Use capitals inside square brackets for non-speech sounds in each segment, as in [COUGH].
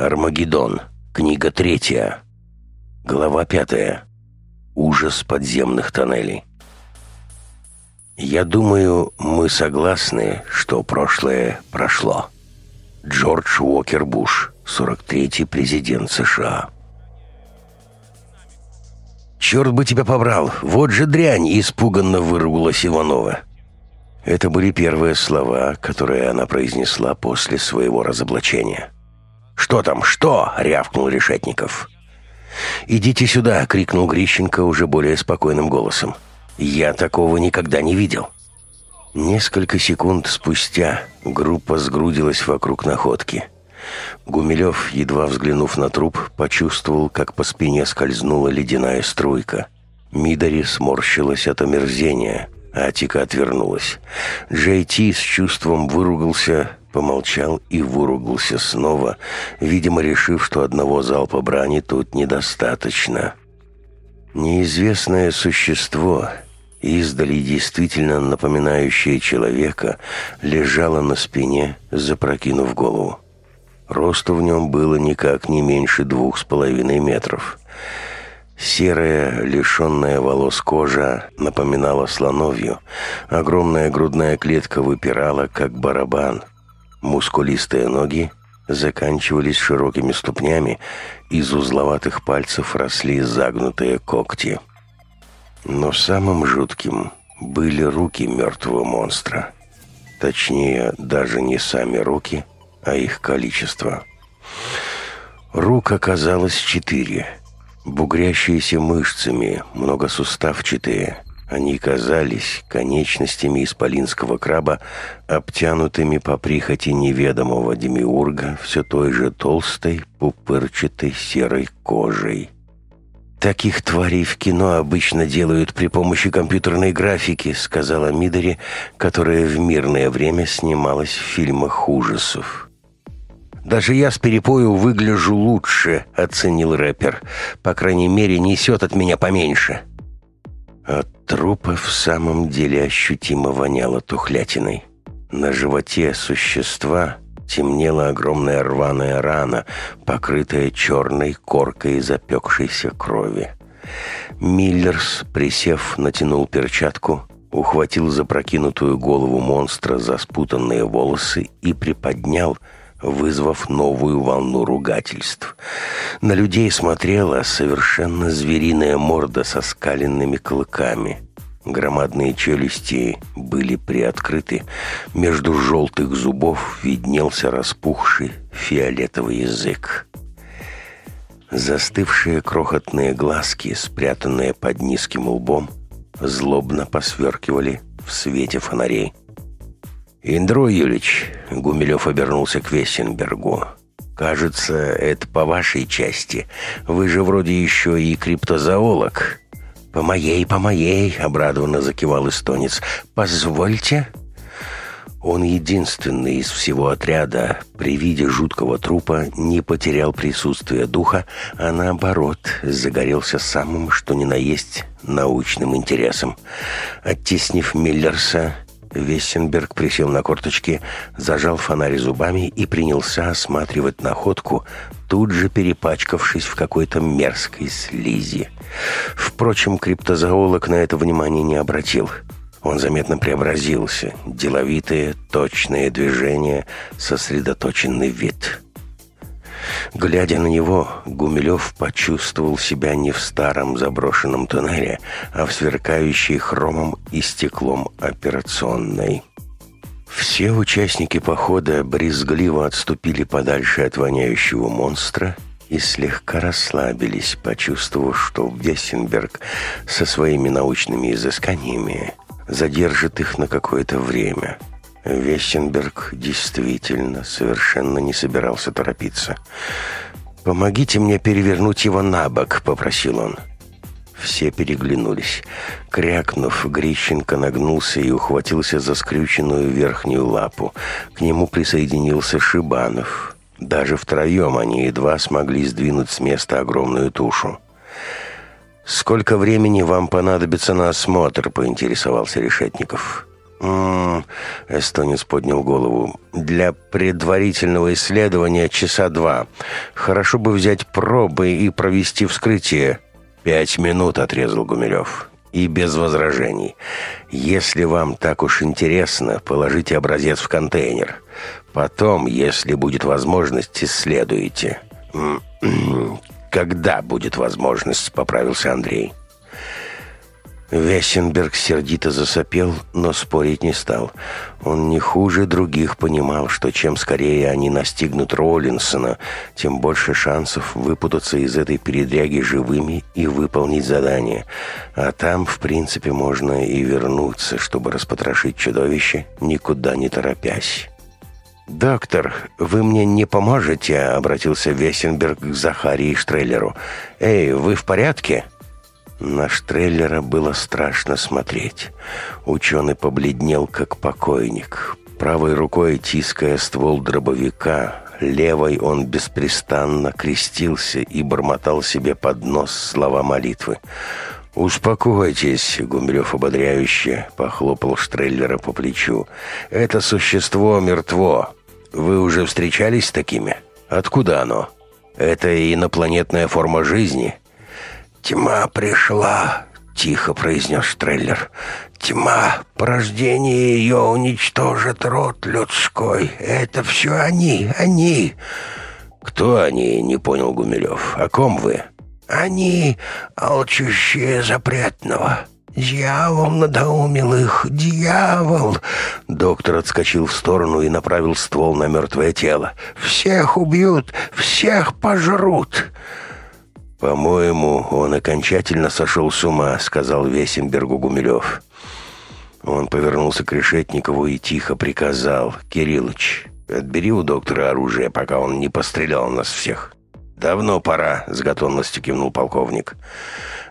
«Армагеддон», книга третья, глава пятая. «Ужас подземных тоннелей». Я думаю, мы согласны, что прошлое прошло. Джордж Уокер Буш, 43-й президент США. «Черт бы тебя побрал! Вот же дрянь!» – испуганно выругалась Иванова. Это были первые слова, которые она произнесла после своего разоблачения. «Что там, что?» — рявкнул Решетников. «Идите сюда!» — крикнул Грищенко уже более спокойным голосом. «Я такого никогда не видел!» Несколько секунд спустя группа сгрудилась вокруг находки. Гумилев, едва взглянув на труп, почувствовал, как по спине скользнула ледяная струйка. Мидари сморщилась от омерзения, а Атика отвернулась. Джей Ти с чувством выругался, помолчал и выругался снова, видимо, решив, что одного залпа брани тут недостаточно. Неизвестное существо, издали действительно напоминающее человека, лежало на спине, запрокинув голову. Росту в нем было никак не меньше двух с половиной метров. Серая, лишенная волос кожа напоминала слоновью. Огромная грудная клетка выпирала, как барабан мускулистые ноги заканчивались широкими ступнями, из узловатых пальцев росли загнутые когти. Но самым жутким были руки мертвого монстра. Точнее, даже не сами руки, а их количество. Рук оказалось четыре, бугрящиеся мышцами, многосуставчатые – они казались конечностями исполинского краба, обтянутыми по прихоти неведомого демиурга все той же толстой, пупырчатой серой кожей. «Таких тварей в кино обычно делают при помощи компьютерной графики», сказала Мидори, которая в мирное время снималась в фильмах ужасов. «Даже я с перепою выгляжу лучше», — оценил рэпер. «По крайней мере, несет от меня поменьше». «А трупа в самом деле ощутимо воняло тухлятиной. На животе существа темнела огромная рваная рана, покрытая черной коркой запекшейся крови. Миллерс, присев, натянул перчатку, ухватил запрокинутую голову монстра за спутанные волосы и приподнял – вызвав новую волну ругательств. На людей смотрела совершенно звериная морда со скаленными клыками. Громадные челюсти были приоткрыты, между желтых зубов виднелся распухший фиолетовый язык. Застывшие крохотные глазки, спрятанные под низким лбом, злобно посверкивали в свете фонарей. «Индро Юлич», — Гумилев обернулся к Весенбергу, — «кажется, это по вашей части. Вы же вроде еще и криптозоолог». «По моей, по моей», — обрадованно закивал эстонец. «Позвольте». Он единственный из всего отряда, при виде жуткого трупа, не потерял присутствие духа, а наоборот, загорелся самым, что ни на есть, научным интересом. Оттеснив Миллерса, Весенберг присел на корточки, зажал фонарь зубами и принялся осматривать находку, тут же перепачкавшись в какой-то мерзкой слизи. Впрочем, криптозоолог на это внимание не обратил. Он заметно преобразился. Деловитые, точные движения, сосредоточенный вид — Глядя на него, Гумилев почувствовал себя не в старом заброшенном туннеле, а в сверкающей хромом и стеклом операционной. Все участники похода брезгливо отступили подальше от воняющего монстра и слегка расслабились, почувствовав, что Вессенберг со своими научными изысканиями задержит их на какое-то время – Вестенберг действительно совершенно не собирался торопиться. «Помогите мне перевернуть его на бок», — попросил он. Все переглянулись. Крякнув, Грищенко нагнулся и ухватился за скрюченную верхнюю лапу. К нему присоединился Шибанов. Даже втроем они едва смогли сдвинуть с места огромную тушу. «Сколько времени вам понадобится на осмотр?» — поинтересовался Решетников. Эстонец поднял голову. «Для предварительного исследования часа два. Хорошо бы взять пробы и провести вскрытие». «Пять минут», — отрезал Гумилев. «И без возражений. Если вам так уж интересно, положите образец в контейнер. Потом, если будет возможность, исследуйте». [CLEARS THROAT] «Когда будет возможность?» — поправился Андрей. Весенберг сердито засопел, но спорить не стал. Он не хуже других понимал, что чем скорее они настигнут Роллинсона, тем больше шансов выпутаться из этой передряги живыми и выполнить задание. А там, в принципе, можно и вернуться, чтобы распотрошить чудовище, никуда не торопясь. «Доктор, вы мне не поможете?» — обратился Весенберг к Захарии Штреллеру. «Эй, вы в порядке?» На Штреллера было страшно смотреть. Ученый побледнел, как покойник. Правой рукой тиская ствол дробовика, левой он беспрестанно крестился и бормотал себе под нос слова молитвы. «Успокойтесь», — Гумилев ободряюще похлопал Штреллера по плечу. «Это существо мертво. Вы уже встречались с такими? Откуда оно? Это инопланетная форма жизни?» «Тьма пришла!» — тихо произнес Штреллер. «Тьма, порождение ее уничтожит род людской. Это все они, они!» «Кто они?» — не понял Гумилев. «О ком вы?» «Они, алчущие запретного!» «Дьявол надоумил их! Дьявол!» Доктор отскочил в сторону и направил ствол на мертвое тело. «Всех убьют! Всех пожрут!» По-моему, он окончательно сошел с ума», — сказал Весенбергу Гумилев. Он повернулся к Решетникову и тихо приказал. «Кириллыч, отбери у доктора оружие, пока он не пострелял нас всех». Давно пора, — с готовностью кивнул полковник.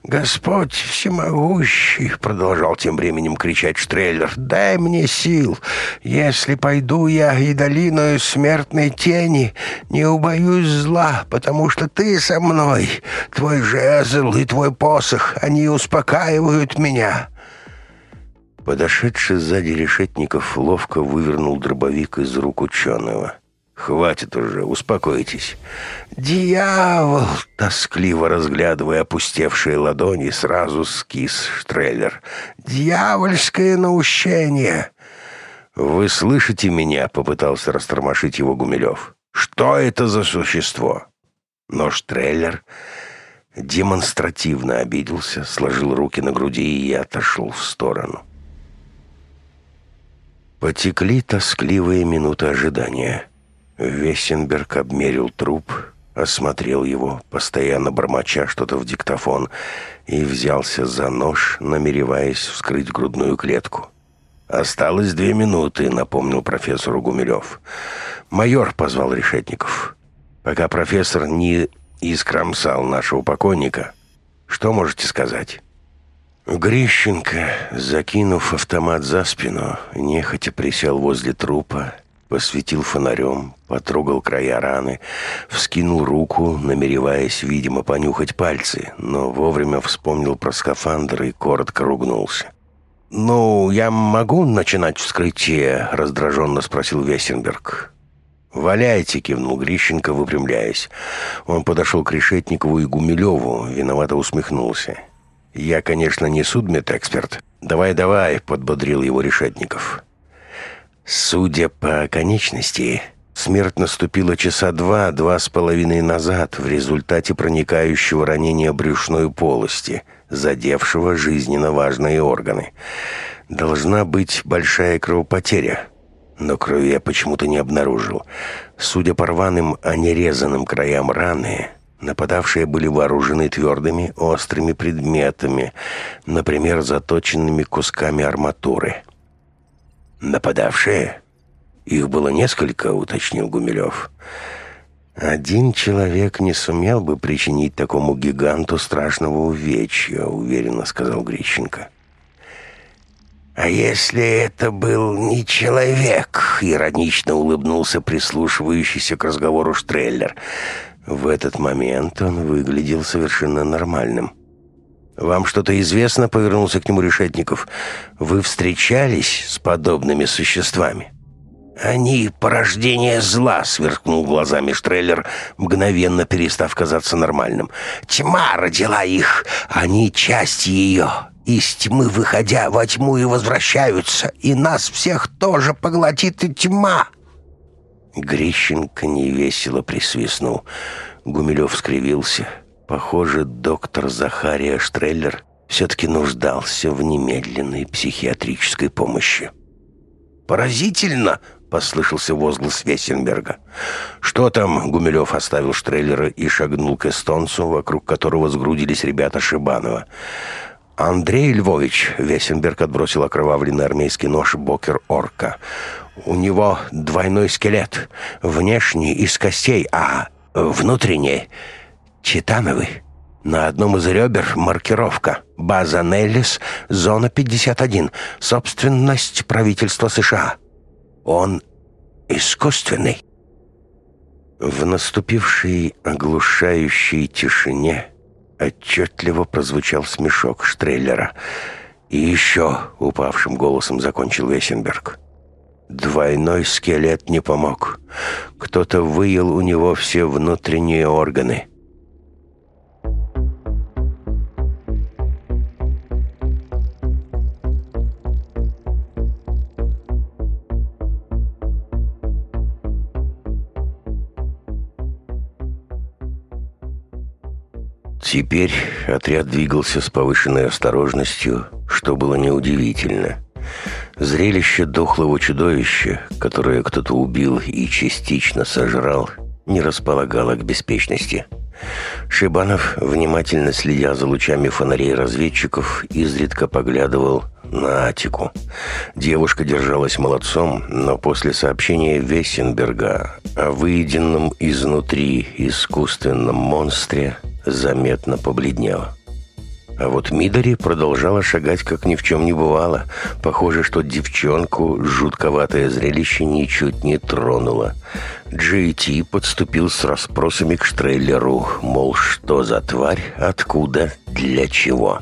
«Господь всемогущий!» — продолжал тем временем кричать Штрейлер, «Дай мне сил! Если пойду я и долиною смертной тени, не убоюсь зла, потому что ты со мной, твой жезл и твой посох, они успокаивают меня!» Подошедший сзади решетников ловко вывернул дробовик из рук ученого — Хватит уже, успокойтесь. Дьявол! Тоскливо разглядывая опустевшие ладони, сразу скис Штрейлер. Дьявольское наущение! Вы слышите меня? Попытался растормошить его Гумилев. Что это за существо? Но Штрейлер демонстративно обиделся, сложил руки на груди и отошел в сторону. Потекли тоскливые минуты ожидания. Вестенберг обмерил труп, осмотрел его, постоянно бормоча что-то в диктофон, и взялся за нож, намереваясь вскрыть грудную клетку. «Осталось две минуты», — напомнил профессор Гумилев. «Майор», — позвал Решетников. «Пока профессор не искромсал нашего покойника, что можете сказать?» Грищенко, закинув автомат за спину, нехотя присел возле трупа, посветил фонарем, потрогал края раны, вскинул руку, намереваясь, видимо, понюхать пальцы, но вовремя вспомнил про скафандр и коротко ругнулся. «Ну, я могу начинать вскрытие?» — раздраженно спросил Весенберг. «Валяйте!» — кивнул Грищенко, выпрямляясь. Он подошел к Решетникову и Гумилеву, виновато усмехнулся. «Я, конечно, не судмедэксперт. Давай-давай!» — подбодрил его Решетников. «Решетников». Судя по конечности, смерть наступила часа два-два с половиной назад в результате проникающего ранения брюшной полости, задевшего жизненно важные органы. Должна быть большая кровопотеря, но крови я почему-то не обнаружил. Судя по рваным, а не резанным краям раны, Нападавшие были вооружены твердыми, острыми предметами, например, заточенными кусками арматуры нападавшие. Их было несколько, уточнил Гумилев. Один человек не сумел бы причинить такому гиганту страшного увечья, уверенно сказал Грищенко. «А если это был не человек?» — иронично улыбнулся прислушивающийся к разговору Штреллер. В этот момент он выглядел совершенно нормальным. Вам что-то известно?» — повернулся к нему Решетников. «Вы встречались с подобными существами?» «Они — порождение зла!» — сверкнул глазами Штреллер, мгновенно перестав казаться нормальным. «Тьма родила их! Они — часть ее! Из тьмы, выходя во тьму, и возвращаются! И нас всех тоже поглотит и тьма!» Грищенко невесело присвистнул. Гумилев скривился. Похоже, доктор Захария Штреллер все-таки нуждался в немедленной психиатрической помощи. «Поразительно!» — послышался возглас Весенберга. «Что там?» — Гумилев оставил Штреллера и шагнул к эстонцу, вокруг которого сгрудились ребята Шибанова. «Андрей Львович!» — Весенберг отбросил окровавленный армейский нож Бокер Орка. «У него двойной скелет. Внешний из костей, а внутренний Читамовы. На одном из ребер маркировка «База Неллис, зона 51, собственность правительства США». Он искусственный. В наступившей оглушающей тишине отчетливо прозвучал смешок Штрейлера. «И еще», — упавшим голосом закончил Весенберг, — Двойной скелет не помог. Кто-то выел у него все внутренние органы. Теперь отряд двигался с повышенной осторожностью, что было неудивительно. Зрелище дохлого чудовища, которое кто-то убил и частично сожрал, не располагало к беспечности. Шибанов, внимательно следя за лучами фонарей разведчиков, изредка поглядывал на Атику. Девушка держалась молодцом, но после сообщения Вессенберга о выеденном изнутри искусственном монстре – заметно побледнела. А вот Мидори продолжала шагать, как ни в чем не бывало. Похоже, что девчонку жутковатое зрелище ничуть не тронуло. Джейти подступил с расспросами к штрейлеру, мол, что за тварь, откуда, для чего.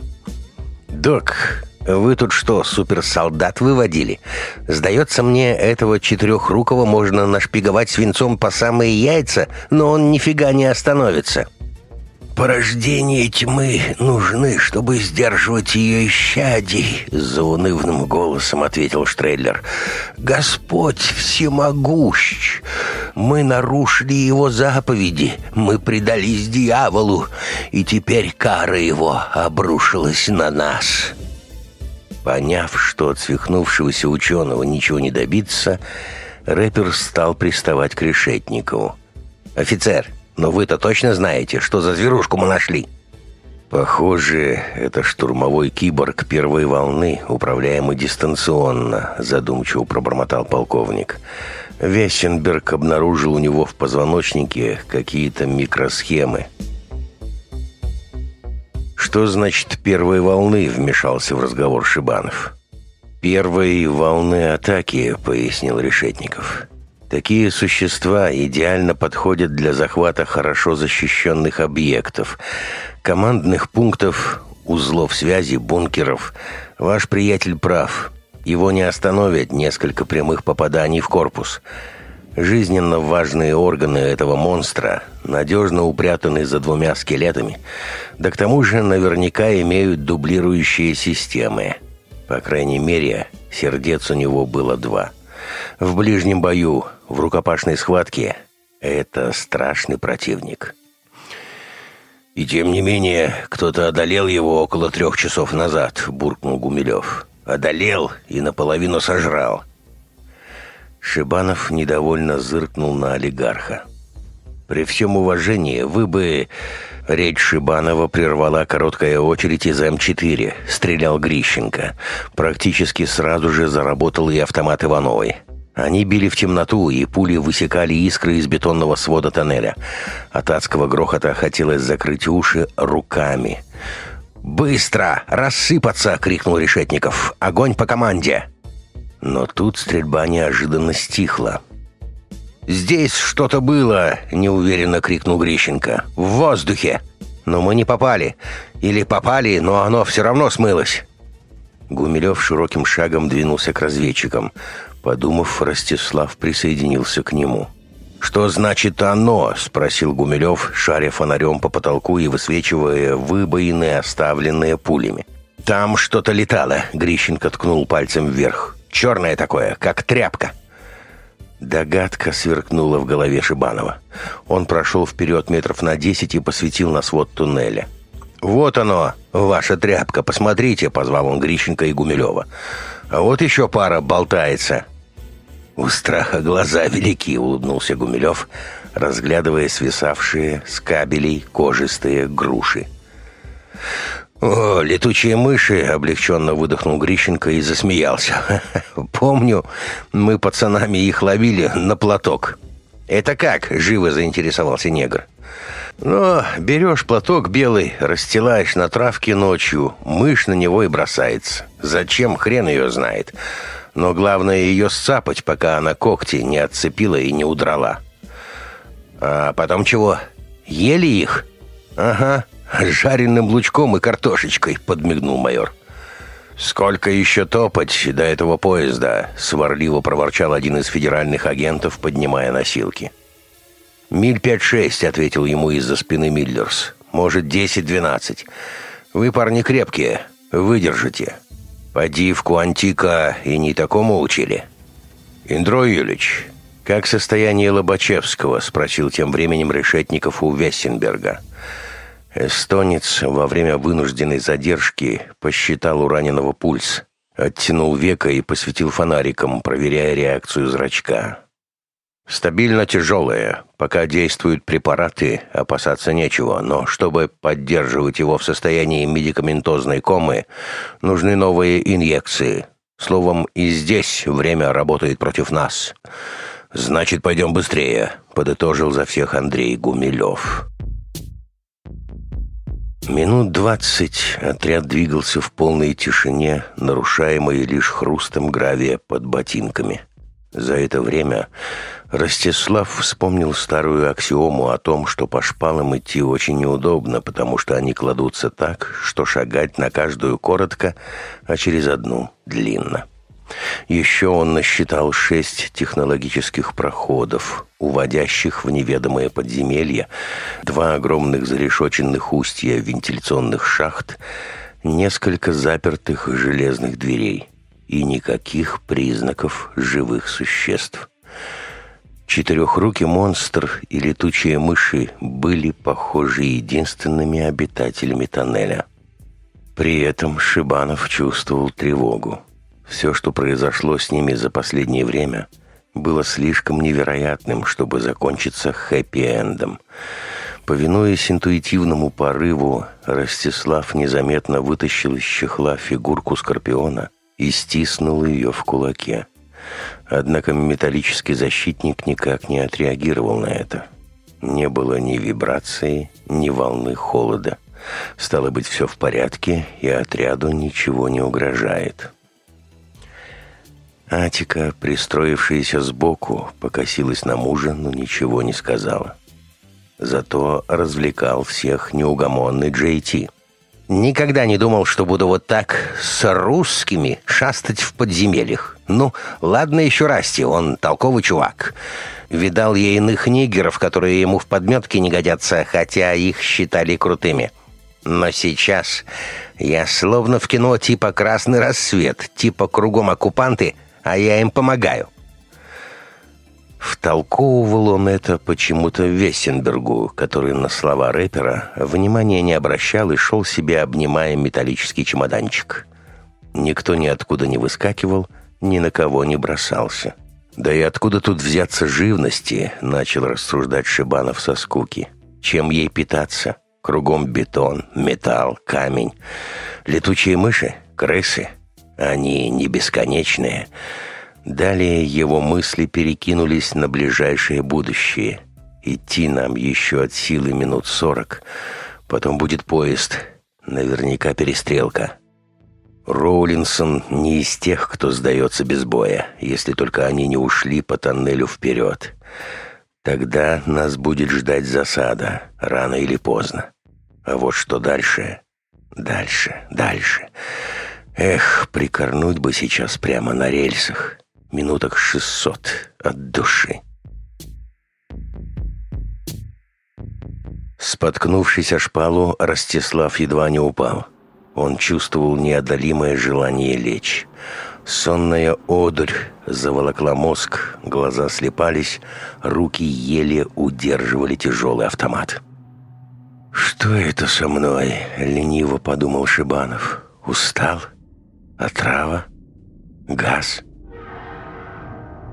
«Док, вы тут что, суперсолдат выводили? Сдается мне, этого четырехрукого можно нашпиговать свинцом по самые яйца, но он нифига не остановится». Порождение тьмы нужны, чтобы сдерживать ее исчадий, за унывным голосом ответил Штрейлер. «Господь всемогущ! Мы нарушили его заповеди, мы предались дьяволу, и теперь кара его обрушилась на нас». Поняв, что от свихнувшегося ученого ничего не добиться, рэпер стал приставать к Решетникову. «Офицер, но вы-то точно знаете, что за зверушку мы нашли?» «Похоже, это штурмовой киборг первой волны, управляемый дистанционно», – задумчиво пробормотал полковник. Весенберг обнаружил у него в позвоночнике какие-то микросхемы. «Что значит первой волны?» – вмешался в разговор Шибанов. «Первой волны атаки», – пояснил Решетников. Такие существа идеально подходят для захвата хорошо защищенных объектов, командных пунктов, узлов связи, бункеров. Ваш приятель прав. Его не остановят несколько прямых попаданий в корпус. Жизненно важные органы этого монстра надежно упрятаны за двумя скелетами, да к тому же наверняка имеют дублирующие системы. По крайней мере, сердец у него было два – в ближнем бою, в рукопашной схватке это страшный противник. «И тем не менее, кто-то одолел его около трех часов назад», — буркнул Гумилев. «Одолел и наполовину сожрал». Шибанов недовольно зыркнул на олигарха. «При всем уважении вы бы Речь Шибанова прервала короткая очередь из М4. Стрелял Грищенко. Практически сразу же заработал и автомат Ивановой. Они били в темноту, и пули высекали искры из бетонного свода тоннеля. От адского грохота хотелось закрыть уши руками. «Быстро! Рассыпаться!» — крикнул Решетников. «Огонь по команде!» Но тут стрельба неожиданно стихла. «Здесь что-то было!» – неуверенно крикнул Грищенко. «В воздухе!» «Но мы не попали. Или попали, но оно все равно смылось!» Гумилев широким шагом двинулся к разведчикам. Подумав, Ростислав присоединился к нему. «Что значит «оно»?» – спросил Гумилев, шаря фонарем по потолку и высвечивая выбоины, оставленные пулями. «Там что-то летало», – Грищенко ткнул пальцем вверх. «Черное такое, как тряпка». Догадка сверкнула в голове Шибанова. Он прошел вперед метров на десять и посветил на свод туннеля. «Вот оно, ваша тряпка, посмотрите!» — позвал он Грищенко и Гумилева. «А вот еще пара болтается!» «У страха глаза велики!» — улыбнулся Гумилев, разглядывая свисавшие с кабелей кожистые груши. О, летучие мыши, облегченно выдохнул Грищенко и засмеялся. Помню, мы пацанами их ловили на платок. Это как? Живо заинтересовался негр. Ну, берешь платок белый, расстилаешь на травке ночью, мышь на него и бросается. Зачем хрен ее знает? Но главное ее сцапать, пока она когти не отцепила и не удрала. А потом чего? Ели их? Ага, жареным лучком и картошечкой», — подмигнул майор. «Сколько еще топать до этого поезда?» — сварливо проворчал один из федеральных агентов, поднимая носилки. «Миль пять-шесть», — ответил ему из-за спины Миллерс. «Может, десять-двенадцать. Вы, парни, крепкие. Выдержите. Подивку антика и не такому учили». «Индро Юлич, как состояние Лобачевского?» — спросил тем временем решетников у Вессенберга. «Вессенберга». Эстонец во время вынужденной задержки посчитал у раненого пульс, оттянул века и посветил фонариком, проверяя реакцию зрачка. Стабильно тяжелое. Пока действуют препараты, опасаться нечего, но чтобы поддерживать его в состоянии медикаментозной комы, нужны новые инъекции. Словом, и здесь время работает против нас. «Значит, пойдем быстрее», — подытожил за всех Андрей Гумилев. Минут двадцать отряд двигался в полной тишине, нарушаемой лишь хрустом гравия под ботинками. За это время Ростислав вспомнил старую аксиому о том, что по шпалам идти очень неудобно, потому что они кладутся так, что шагать на каждую коротко, а через одну длинно. Еще он насчитал шесть технологических проходов, уводящих в неведомое подземелье, два огромных зарешоченных устья вентиляционных шахт, несколько запертых железных дверей и никаких признаков живых существ. Четырехрукий монстр и летучие мыши были, похожи единственными обитателями тоннеля. При этом Шибанов чувствовал тревогу. Все, что произошло с ними за последнее время, было слишком невероятным, чтобы закончиться хэппи-эндом. Повинуясь интуитивному порыву, Ростислав незаметно вытащил из чехла фигурку скорпиона и стиснул ее в кулаке. Однако металлический защитник никак не отреагировал на это. Не было ни вибрации, ни волны холода. Стало быть, все в порядке, и отряду ничего не угрожает. Атика, пристроившаяся сбоку, покосилась на мужа, но ничего не сказала. Зато развлекал всех неугомонный Джейти. «Никогда не думал, что буду вот так с русскими шастать в подземельях. Ну, ладно еще Расти, он толковый чувак. Видал я иных нигеров, которые ему в подметке не годятся, хотя их считали крутыми». Но сейчас я словно в кино типа «Красный рассвет», типа «Кругом оккупанты», а я им помогаю. Втолковывал он это почему-то Весенбергу, который на слова рэпера внимания не обращал и шел себе, обнимая металлический чемоданчик. Никто ниоткуда не выскакивал, ни на кого не бросался. «Да и откуда тут взяться живности?» — начал рассуждать Шибанов со скуки. «Чем ей питаться? Кругом бетон, металл, камень. Летучие мыши? Крысы? Они не бесконечные. Далее его мысли перекинулись на ближайшее будущее. Идти нам еще от силы минут сорок. Потом будет поезд. Наверняка перестрелка. Роулинсон не из тех, кто сдается без боя, если только они не ушли по тоннелю вперед. Тогда нас будет ждать засада, рано или поздно. А вот что дальше? Дальше, дальше. Дальше. Эх, прикорнуть бы сейчас прямо на рельсах. Минуток 600 от души. Споткнувшись о шпалу, Ростислав едва не упал. Он чувствовал неодолимое желание лечь. Сонная одурь заволокла мозг, глаза слепались, руки еле удерживали тяжелый автомат. «Что это со мной?» — лениво подумал Шибанов. «Устал?» Отрава? Газ?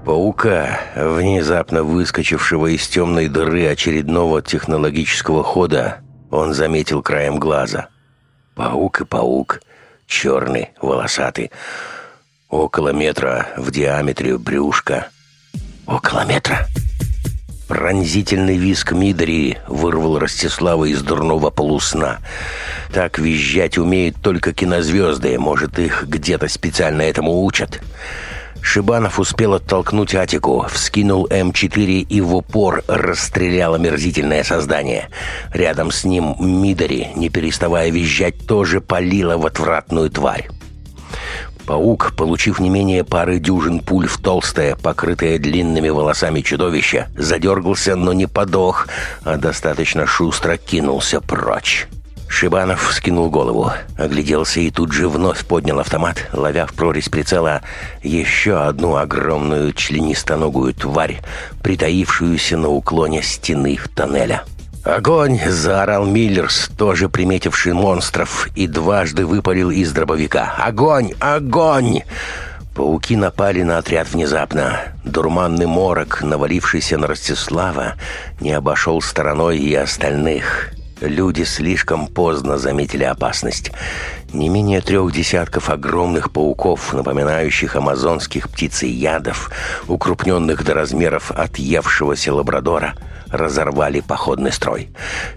Паука, внезапно выскочившего из темной дыры очередного технологического хода, он заметил краем глаза. Паук и паук, черный, волосатый, около метра в диаметре брюшка. Около метра? Около метра? Пронзительный визг Мидри вырвал Ростислава из дурного полусна. Так визжать умеют только кинозвезды, может, их где-то специально этому учат. Шибанов успел оттолкнуть Атику, вскинул М4 и в упор расстрелял омерзительное создание. Рядом с ним Мидори, не переставая визжать, тоже полила в отвратную тварь. Паук, получив не менее пары дюжин пуль в толстое, покрытое длинными волосами чудовище, задергался, но не подох, а достаточно шустро кинулся прочь. Шибанов вскинул голову, огляделся и тут же вновь поднял автомат, ловя в прорезь прицела еще одну огромную членистоногую тварь, притаившуюся на уклоне стены тоннеля. Огонь заорал Миллерс, тоже приметивший монстров, и дважды выпалил из дробовика. Огонь! Огонь! Пауки напали на отряд внезапно. Дурманный морок, навалившийся на Ростислава, не обошел стороной и остальных. Люди слишком поздно заметили опасность. Не менее трех десятков огромных пауков, напоминающих амазонских птиц ядов, укрупненных до размеров отъевшегося лабрадора – разорвали походный строй.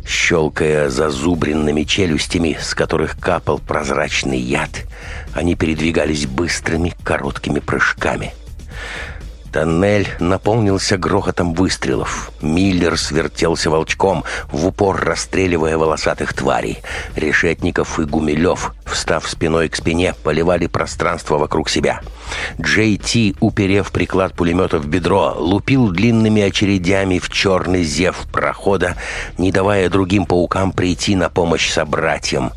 Щелкая зазубренными челюстями, с которых капал прозрачный яд, они передвигались быстрыми короткими прыжками. Тоннель наполнился грохотом выстрелов. Миллер свертелся волчком, в упор расстреливая волосатых тварей. Решетников и Гумилев, встав спиной к спине, поливали пространство вокруг себя. Джей Ти, уперев приклад пулемета в бедро, лупил длинными очередями в черный зев прохода, не давая другим паукам прийти на помощь собратьям.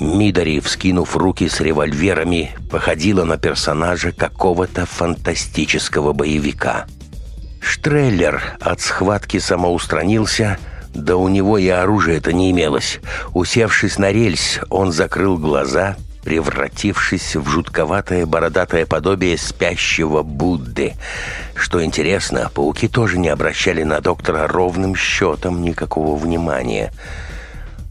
Мидоревскинув руки с револьверами, походила на персонажа какого-то фантастического боевика. Штреллер от схватки самоустранился, да у него и оружия-то не имелось. Усевшись на рельс, он закрыл глаза, превратившись в жутковатое бородатое подобие спящего Будды. Что интересно, пауки тоже не обращали на доктора ровным счетом никакого внимания —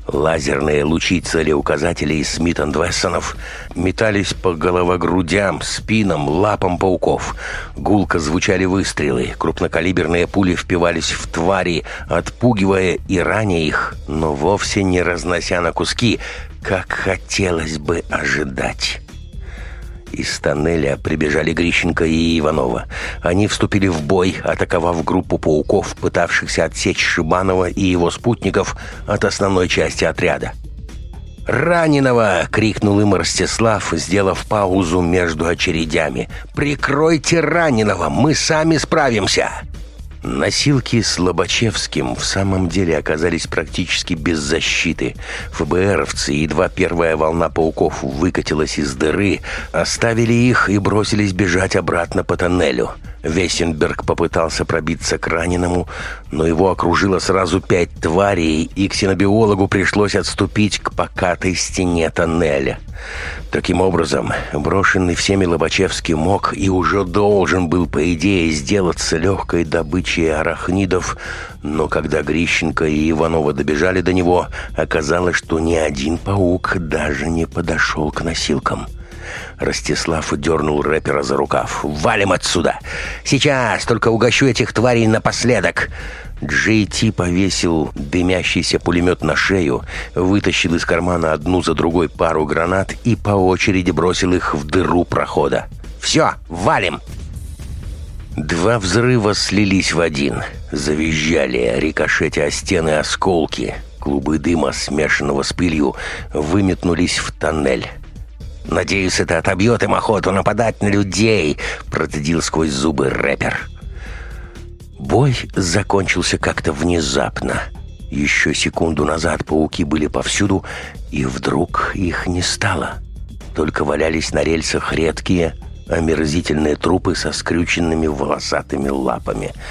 Лазерные лучи целеуказателей Смит Вессонов метались по головогрудям, спинам, лапам пауков. Гулко звучали выстрелы, крупнокалиберные пули впивались в твари, отпугивая и раня их, но вовсе не разнося на куски, как хотелось бы ожидать. Из тоннеля прибежали Грищенко и Иванова. Они вступили в бой, атаковав группу пауков, пытавшихся отсечь Шибанова и его спутников от основной части отряда. «Раненого!» — крикнул им Ростислав, сделав паузу между очередями. «Прикройте раненого! Мы сами справимся!» Носилки с Лобачевским в самом деле оказались практически без защиты. ФБРовцы, едва первая волна пауков выкатилась из дыры, оставили их и бросились бежать обратно по тоннелю. Весенберг попытался пробиться к раненому, но его окружило сразу пять тварей, и ксенобиологу пришлось отступить к покатой стене тоннеля. Таким образом, брошенный всеми Лобачевский мог и уже должен был, по идее, сделаться легкой добычей арахнидов, но когда Грищенко и Иванова добежали до него, оказалось, что ни один паук даже не подошел к носилкам. — Ростислав дернул рэпера за рукав. «Валим отсюда! Сейчас, только угощу этих тварей напоследок!» Джей повесил дымящийся пулемет на шею, вытащил из кармана одну за другой пару гранат и по очереди бросил их в дыру прохода. «Все, валим!» Два взрыва слились в один. Завизжали, рикошетя о стены осколки. Клубы дыма, смешанного с пылью, выметнулись в тоннель. «Надеюсь, это отобьет им охоту нападать на людей», — процедил сквозь зубы рэпер. Бой закончился как-то внезапно. Еще секунду назад пауки были повсюду, и вдруг их не стало. Только валялись на рельсах редкие, омерзительные трупы со скрюченными волосатыми лапами —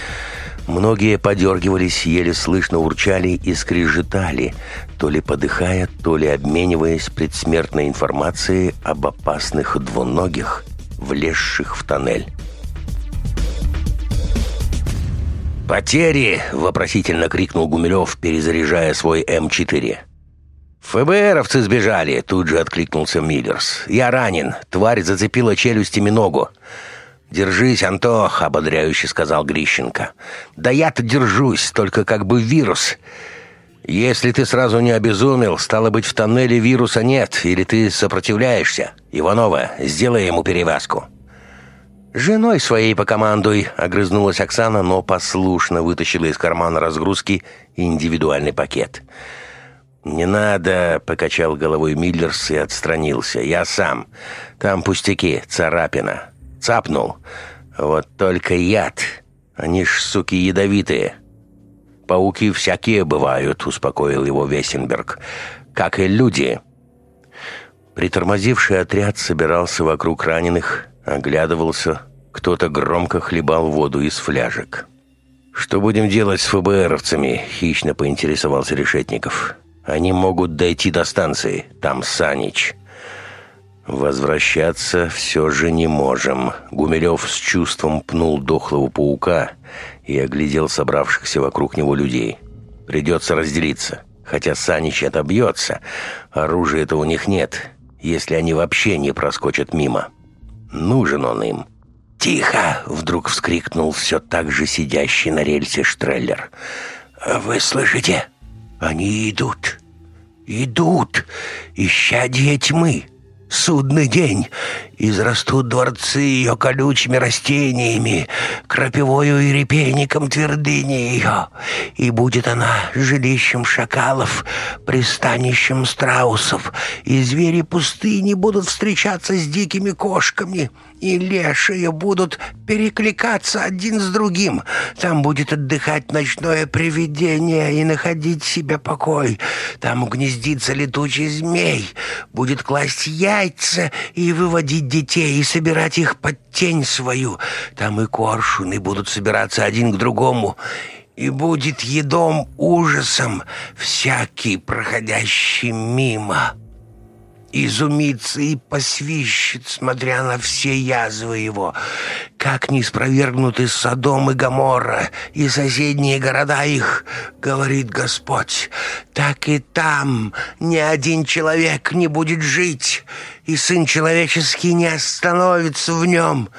Многие подергивались, еле слышно урчали и скрежетали, то ли подыхая, то ли обмениваясь предсмертной информацией об опасных двуногих, влезших в тоннель. «Потери!» — вопросительно крикнул Гумилев, перезаряжая свой М4. «ФБРовцы сбежали!» — тут же откликнулся Миллерс. «Я ранен. Тварь зацепила челюстями ногу. «Держись, Антох, — ободряюще сказал Грищенко. «Да я-то держусь, только как бы вирус. Если ты сразу не обезумел, стало быть, в тоннеле вируса нет, или ты сопротивляешься. Иванова, сделай ему перевязку». «Женой своей покомандуй!» — огрызнулась Оксана, но послушно вытащила из кармана разгрузки индивидуальный пакет. «Не надо!» — покачал головой Миллерс и отстранился. «Я сам. Там пустяки, царапина цапнул. Вот только яд. Они ж, суки, ядовитые. Пауки всякие бывают, успокоил его Весенберг. Как и люди. Притормозивший отряд собирался вокруг раненых, оглядывался. Кто-то громко хлебал воду из фляжек. «Что будем делать с ФБРовцами?» — хищно поинтересовался Решетников. «Они могут дойти до станции. Там Санич». Возвращаться все же не можем. Гумилев с чувством пнул дохлого паука и оглядел собравшихся вокруг него людей. Придется разделиться. Хотя Санич отобьется, оружия-то у них нет, если они вообще не проскочат мимо. Нужен он им. «Тихо!» — вдруг вскрикнул все так же сидящий на рельсе Штреллер. «А «Вы слышите? Они идут! Идут! Ищадье тьмы!» судный день Израстут дворцы ее колючими растениями, крапивою и репейником твердыни ее, и будет она жилищем шакалов, пристанищем страусов, и звери пустыни будут встречаться с дикими кошками, и лешие будут перекликаться один с другим. Там будет отдыхать ночное привидение и находить себе покой. Там угнездится летучий змей, будет класть яйца и выводить детей и собирать их под тень свою. Там и коршуны будут собираться один к другому, и будет едом ужасом всякий, проходящий мимо. Изумится и посвищет, смотря на все язвы его, как не спровергнуты Содом и Гамора и соседние города их, говорит Господь, так и там ни один человек не будет жить» и Сын Человеческий не остановится в нем!»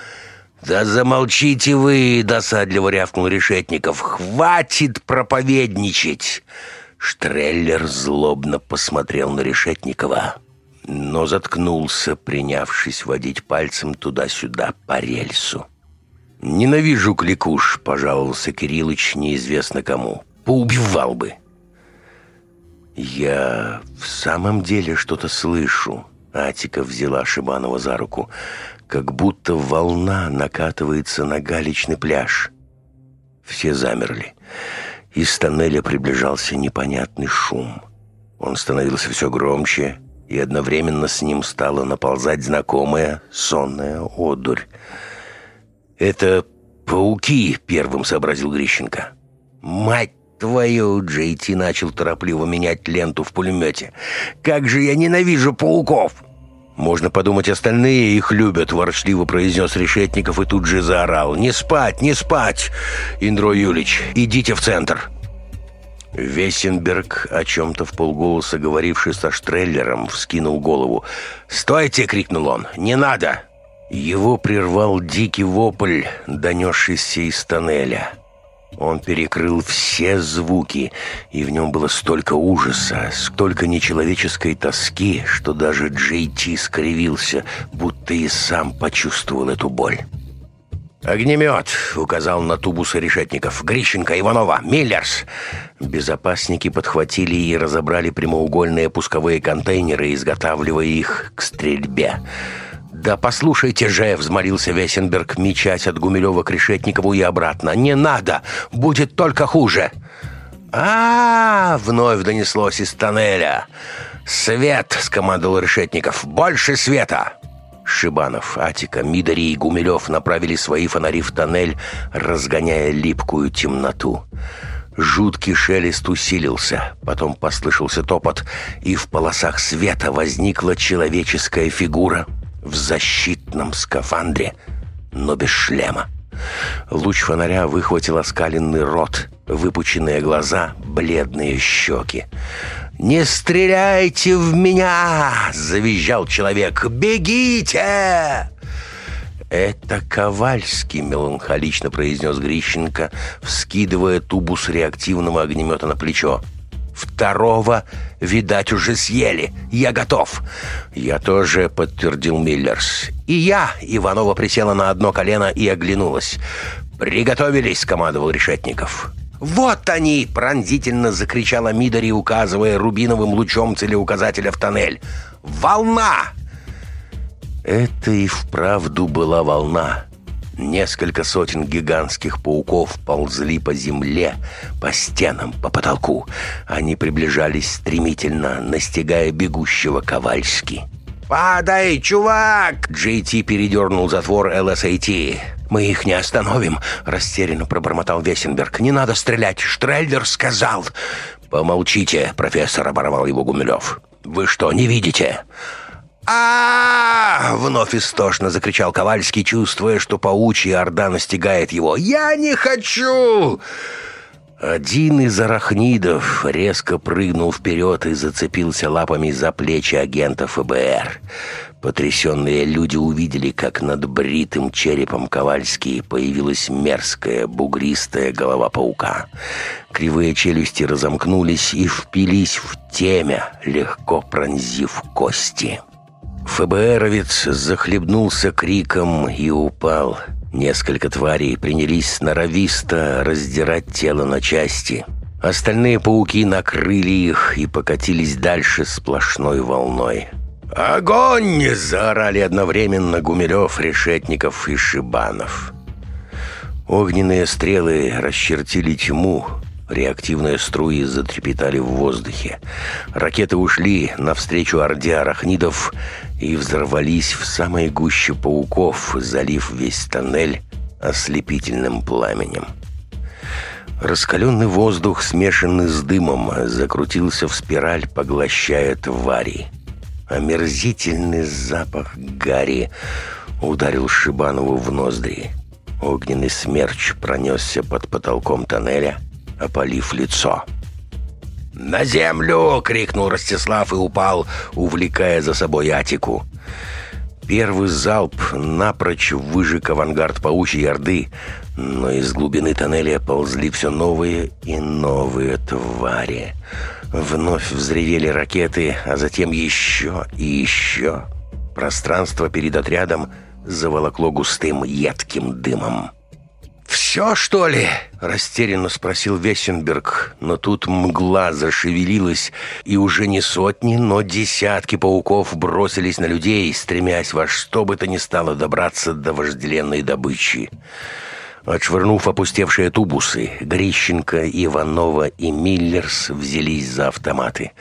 «Да замолчите вы!» — досадливо рявкнул Решетников. «Хватит проповедничать!» Штреллер злобно посмотрел на Решетникова, но заткнулся, принявшись водить пальцем туда-сюда по рельсу. «Ненавижу кликуш», — пожаловался Кириллыч неизвестно кому. «Поубивал бы». «Я в самом деле что-то слышу», Атика взяла Шибанова за руку. Как будто волна накатывается на галечный пляж. Все замерли. Из тоннеля приближался непонятный шум. Он становился все громче, и одновременно с ним стала наползать знакомая сонная одурь. «Это пауки!» — первым сообразил Грищенко. «Мать Твою же идти начал торопливо менять ленту в пулемете. «Как же я ненавижу пауков!» «Можно подумать, остальные их любят», — ворчливо произнес Решетников и тут же заорал. «Не спать, не спать! Индро Юлич, идите в центр!» Весенберг, о чем-то в полголоса говоривший со Штреллером, вскинул голову. «Стойте!» — крикнул он. «Не надо!» Его прервал дикий вопль, донесшийся из тоннеля. «Стойте!» Он перекрыл все звуки, и в нем было столько ужаса, столько нечеловеческой тоски, что даже Джей Ти скривился, будто и сам почувствовал эту боль. «Огнемет!» — указал на тубусы решетников. «Грищенко, Иванова, Миллерс!» Безопасники подхватили и разобрали прямоугольные пусковые контейнеры, изготавливая их к стрельбе. «Огнемет!» «Да послушайте же!» — взмолился Весенберг, мечась от Гумилева к Решетникову и обратно. «Не надо! Будет только хуже!» а, -а, -а вновь донеслось из тоннеля. «Свет!» — скомандовал Решетников. «Больше света!» Шибанов, Атика, Мидори и Гумилев направили свои фонари в тоннель, разгоняя липкую темноту. Жуткий шелест усилился, потом послышался топот, и в полосах света возникла человеческая фигура — в защитном скафандре, но без шлема. Луч фонаря выхватил оскаленный рот, выпученные глаза, бледные щеки. «Не стреляйте в меня!» — завизжал человек. «Бегите!» «Это Ковальский», — меланхолично произнес Грищенко, вскидывая тубус реактивного огнемета на плечо. Второго, видать, уже съели. Я готов!» «Я тоже», — подтвердил Миллерс. «И я!» — Иванова присела на одно колено и оглянулась. «Приготовились!» — командовал Решетников. «Вот они!» — пронзительно закричала Мидори, указывая рубиновым лучом целеуказателя в тоннель. «Волна!» Это и вправду была волна. Несколько сотен гигантских пауков ползли по земле, по стенам, по потолку. Они приближались стремительно, настигая бегущего Ковальски. «Падай, чувак!» Джей Ти передернул затвор ЛСАТ. «Мы их не остановим!» – растерянно пробормотал Весенберг. «Не надо стрелять! Штрельдер сказал!» «Помолчите!» – профессор оборвал его Гумилев. «Вы что, не видите?» а Вновь истошно закричал Ковальский, чувствуя, что паучья орда настигает его. «Я не хочу!» Один из арахнидов резко прыгнул вперед и зацепился лапами за плечи агента ФБР. Потрясенные люди увидели, как над бритым черепом Ковальски появилась мерзкая, бугристая голова паука. Кривые челюсти разомкнулись и впились в темя, легко пронзив кости. — ФБРовец захлебнулся криком и упал. Несколько тварей принялись сноровисто раздирать тело на части. Остальные пауки накрыли их и покатились дальше сплошной волной. «Огонь!» – заорали одновременно Гумилев, Решетников и Шибанов. Огненные стрелы расчертили тьму, Реактивные струи затрепетали в воздухе. Ракеты ушли навстречу орде арахнидов и взорвались в самой гуще пауков, залив весь тоннель ослепительным пламенем. Раскаленный воздух, смешанный с дымом, закрутился в спираль, поглощая твари. Омерзительный запах гари ударил Шибанову в ноздри. Огненный смерч пронесся под потолком тоннеля — опалив лицо. «На землю!» — крикнул Ростислав и упал, увлекая за собой Атику. Первый залп напрочь выжег авангард паучьей орды, но из глубины тоннеля ползли все новые и новые твари. Вновь взревели ракеты, а затем еще и еще. Пространство перед отрядом заволокло густым едким дымом. «Все, что ли?» – растерянно спросил Весенберг. Но тут мгла зашевелилась, и уже не сотни, но десятки пауков бросились на людей, стремясь во что бы то ни стало добраться до вожделенной добычи. Отшвырнув опустевшие тубусы, Грищенко, Иванова и Миллерс взялись за автоматы.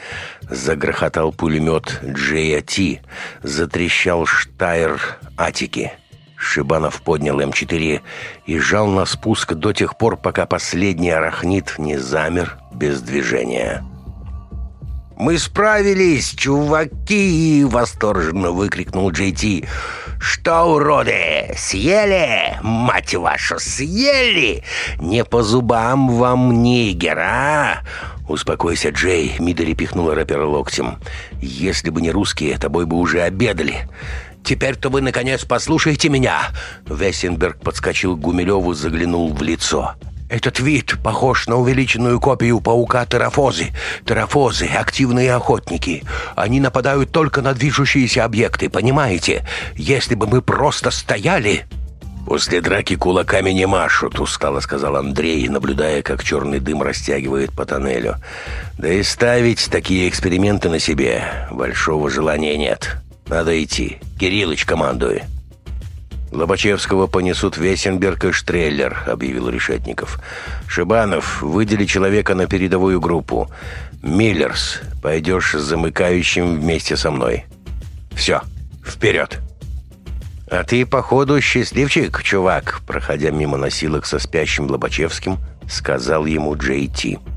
Загрохотал пулемет Джей Ати, затрещал штайр Атики – Шибанов поднял М4 и жал на спуск до тех пор, пока последний арахнит не замер без движения. «Мы справились, чуваки!» — восторженно выкрикнул Джей Ти. «Что, уроды, съели? Мать вашу, съели? Не по зубам вам, нигер, а?» «Успокойся, Джей!» — Мидори пихнула рэпера локтем. «Если бы не русские, тобой бы уже обедали!» Теперь-то вы, наконец, послушайте меня!» Вессенберг подскочил к Гумилеву, заглянул в лицо. Этот вид похож на увеличенную копию паука терафозы. Терафозы — активные охотники. Они нападают только на движущиеся объекты, понимаете? Если бы мы просто стояли... «После драки кулаками не машут», — устало сказал Андрей, наблюдая, как черный дым растягивает по тоннелю. «Да и ставить такие эксперименты на себе большого желания нет». Надо идти. Кириллыч командуй. «Лобачевского понесут Весенберг и Штреллер», — объявил Решетников. «Шибанов, выдели человека на передовую группу. Миллерс, пойдешь с замыкающим вместе со мной. Все, вперед!» «А ты, походу, счастливчик, чувак», — проходя мимо носилок со спящим Лобачевским, сказал ему Джей Ти. «Джей Ти».